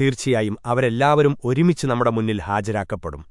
തീർച്ചയായും അവരെല്ലാവരും ഒരുമിച്ച് നമ്മുടെ മുന്നിൽ ഹാജരാക്കപ്പെടും